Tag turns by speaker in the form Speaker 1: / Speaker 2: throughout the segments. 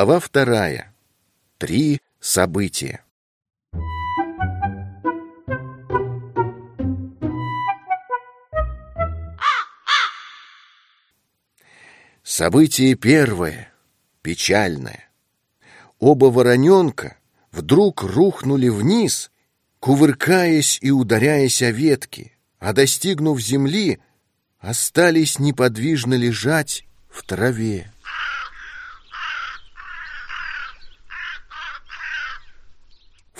Speaker 1: Глава вторая. Три события. Событие первое, печальное. Оба вороненка вдруг рухнули вниз, кувыркаясь и ударяясь о ветки, а достигнув земли, остались неподвижно лежать в траве.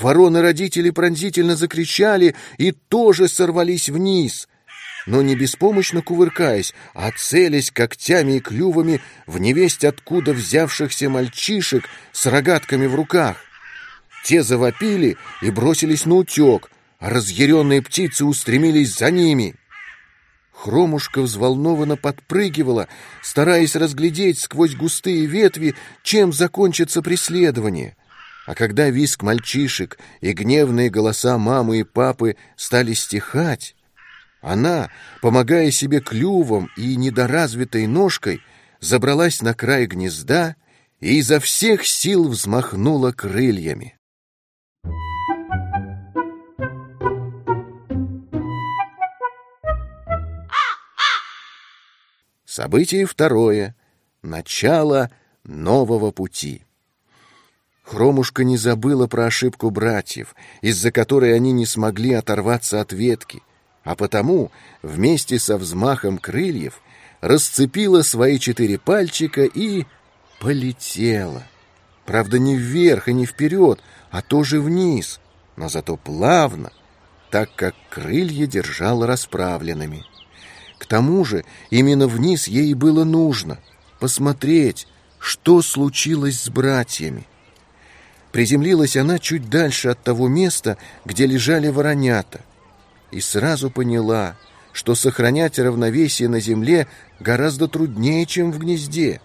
Speaker 1: Вороны-родители пронзительно закричали и тоже сорвались вниз, но не беспомощно кувыркаясь, а целясь когтями и клювами в невесть откуда взявшихся мальчишек с рогатками в руках. Те завопили и бросились на утек, а разъяренные птицы устремились за ними. Хромушка взволнованно подпрыгивала, стараясь разглядеть сквозь густые ветви, чем закончится преследование. А когда виск мальчишек и гневные голоса мамы и папы стали стихать, она, помогая себе клювом и недоразвитой ножкой, забралась на край гнезда и изо всех сил взмахнула крыльями. Событие второе. Начало нового пути. Хромушка не забыла про ошибку братьев, из-за которой они не смогли оторваться от ветки, а потому вместе со взмахом крыльев расцепила свои четыре пальчика и полетела. Правда, не вверх и не вперед, а тоже вниз, но зато плавно, так как крылья держала расправленными. К тому же именно вниз ей было нужно посмотреть, что случилось с братьями. Приземлилась она чуть дальше от того места, где лежали воронята, и сразу поняла, что сохранять равновесие на земле гораздо труднее, чем в гнезде.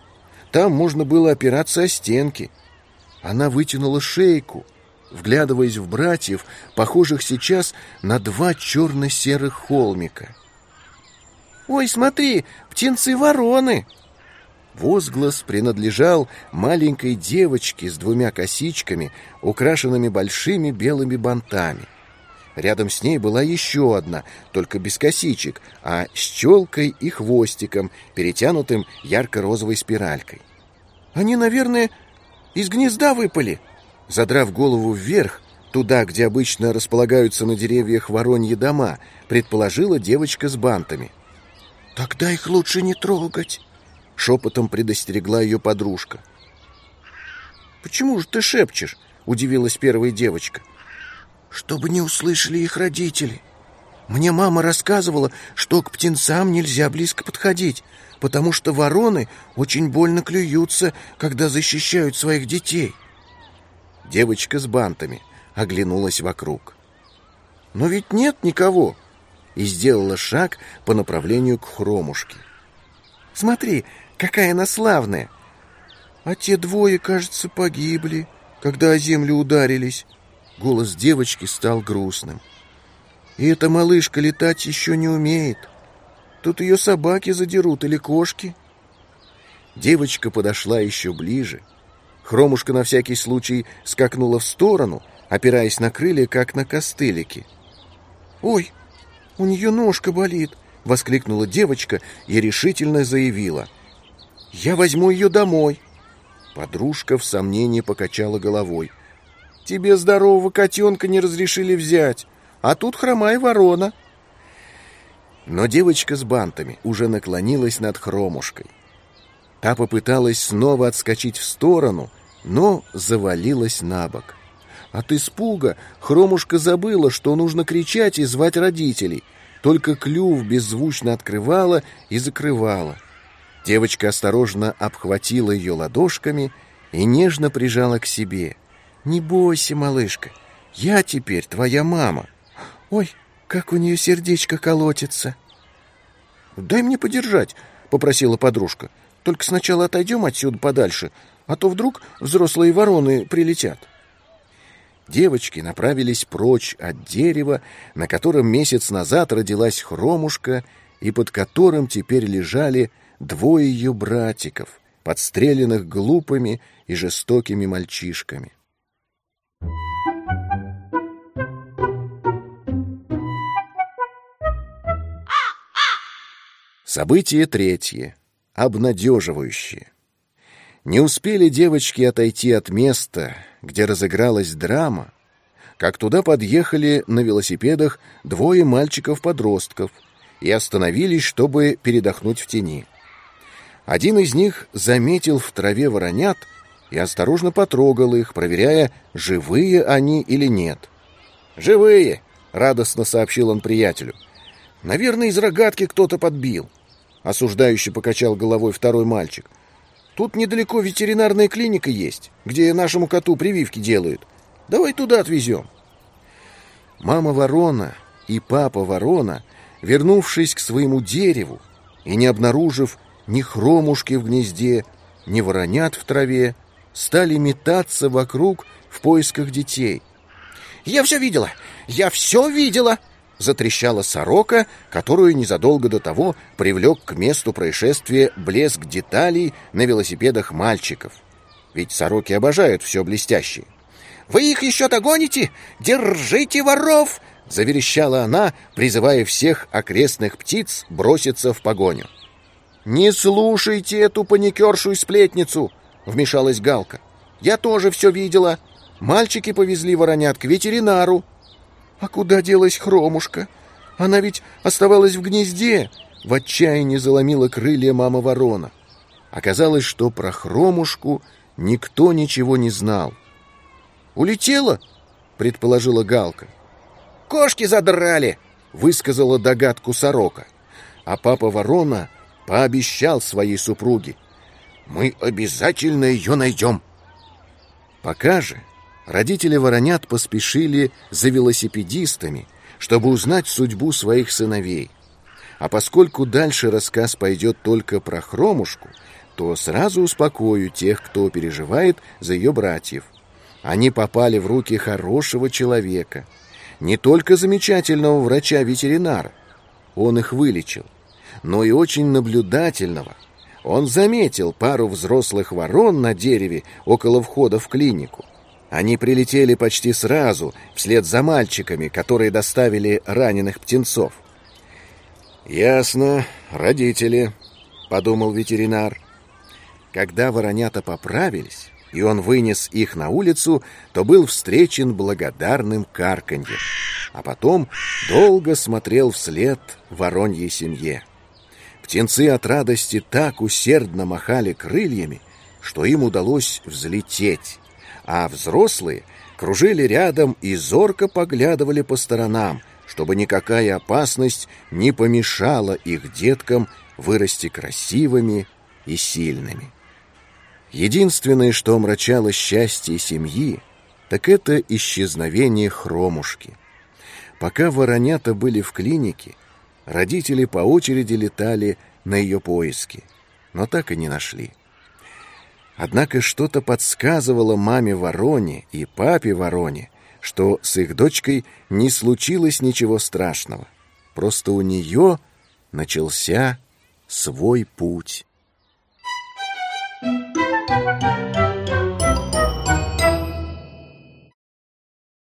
Speaker 1: Там можно было опираться о стенки. Она вытянула шейку, вглядываясь в братьев, похожих сейчас на два черно-серых холмика. «Ой, смотри, птенцы-вороны!» Возглас принадлежал маленькой девочке с двумя косичками, украшенными большими белыми бантами. Рядом с ней была еще одна, только без косичек, а с челкой и хвостиком, перетянутым ярко-розовой спиралькой. «Они, наверное, из гнезда выпали!» Задрав голову вверх, туда, где обычно располагаются на деревьях вороньи дома, предположила девочка с бантами. «Тогда их лучше не трогать!» Шепотом предостерегла ее подружка. «Почему же ты шепчешь?» — удивилась первая девочка. «Чтобы не услышали их родители. Мне мама рассказывала, что к птенцам нельзя близко подходить, потому что вороны очень больно клюются, когда защищают своих детей». Девочка с бантами оглянулась вокруг. «Но ведь нет никого!» и сделала шаг по направлению к хромушке. «Смотри, Какая она славная! А те двое, кажется, погибли, когда о землю ударились. Голос девочки стал грустным. И эта малышка летать еще не умеет. Тут ее собаки задерут или кошки. Девочка подошла еще ближе. Хромушка на всякий случай скакнула в сторону, опираясь на крылья, как на костылики. «Ой, у нее ножка болит!» — воскликнула девочка и решительно заявила. Я возьму ее домой. Подружка в сомнении покачала головой. Тебе здорового котенка не разрешили взять, а тут хромая ворона. Но девочка с бантами уже наклонилась над хромушкой. Та попыталась снова отскочить в сторону, но завалилась на бок. От испуга хромушка забыла, что нужно кричать и звать родителей, только клюв беззвучно открывала и закрывала. Девочка осторожно обхватила ее ладошками и нежно прижала к себе. «Не бойся, малышка, я теперь твоя мама. Ой, как у нее сердечко колотится!» «Дай мне подержать», — попросила подружка. «Только сначала отойдем отсюда подальше, а то вдруг взрослые вороны прилетят». Девочки направились прочь от дерева, на котором месяц назад родилась хромушка и под которым теперь лежали двое ее братиков, подстреленных глупыми и жестокими мальчишками. Событие третье, обнадеживающее. Не успели девочки отойти от места, где разыгралась драма, как туда подъехали на велосипедах двое мальчиков-подростков и остановились, чтобы передохнуть в тени. Один из них заметил в траве воронят и осторожно потрогал их, проверяя, живые они или нет. «Живые!» — радостно сообщил он приятелю. «Наверное, из рогатки кто-то подбил», — осуждающе покачал головой второй мальчик. Тут недалеко ветеринарная клиника есть, где нашему коту прививки делают. Давай туда отвезем. Мама ворона и папа ворона, вернувшись к своему дереву и не обнаружив ни хромушки в гнезде, ни воронят в траве, стали метаться вокруг в поисках детей. «Я все видела! Я все видела!» затрещала сорока, которую незадолго до того привлек к месту происшествия блеск деталей на велосипедах мальчиков. Ведь сороки обожают все блестящее. «Вы их еще догоните? Держите воров!» — заверещала она, призывая всех окрестных птиц броситься в погоню. «Не слушайте эту паникершую сплетницу!» — вмешалась Галка. «Я тоже все видела. Мальчики повезли воронят к ветеринару, «А куда делась хромушка? Она ведь оставалась в гнезде!» В отчаянии заломила крылья мама ворона. Оказалось, что про хромушку никто ничего не знал. «Улетела?» — предположила Галка. «Кошки задрали!» — высказала догадку сорока. А папа ворона пообещал своей супруге. «Мы обязательно ее найдем!» Пока же Родители воронят поспешили за велосипедистами, чтобы узнать судьбу своих сыновей. А поскольку дальше рассказ пойдет только про Хромушку, то сразу успокою тех, кто переживает за ее братьев. Они попали в руки хорошего человека, не только замечательного врача-ветеринара, он их вылечил, но и очень наблюдательного. Он заметил пару взрослых ворон на дереве около входа в клинику они прилетели почти сразу, вслед за мальчиками, которые доставили раненых птенцов. «Ясно, родители», — подумал ветеринар. Когда воронята поправились, и он вынес их на улицу, то был встречен благодарным карканьем, а потом долго смотрел вслед вороньей семье. Птенцы от радости так усердно махали крыльями, что им удалось взлететь а взрослые кружили рядом и зорко поглядывали по сторонам, чтобы никакая опасность не помешала их деткам вырасти красивыми и сильными. Единственное, что омрачало счастье семьи, так это исчезновение хромушки. Пока воронята были в клинике, Родители по очереди летали на ее поиски, но так и не нашли. Однако что-то подсказывало маме Вороне и папе Вороне, что с их дочкой не случилось ничего страшного. Просто у нее начался свой путь.